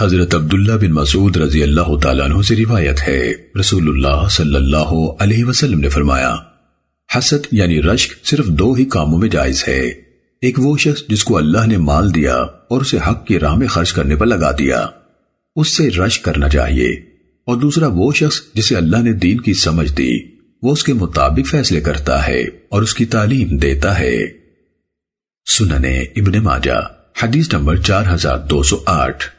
حضرت عبداللہ بن مسعود رضی اللہ تعالیٰ عنہ سے روایت ہے۔ رسول اللہ صلی اللہ علیہ وسلم نے فرمایا، حسد یعنی رشک صرف دو ہی کاموں میں جائز ہے۔ ایک وہ شخص جس کو اللہ نے مال دیا اور اسے حق کی راہ میں خرچ کرنے پر لگا دیا۔ اس سے رشک کرنا چاہیے۔ اور دوسرا وہ شخص جسے اللہ نے دین کی سمجھ دی، وہ اس کے مطابق فیصلے کرتا ہے اور اس کی تعلیم دیتا ہے۔ سننے ابن ماجہ، حدیث نمبر چار ہزار دو سو آٹھ۔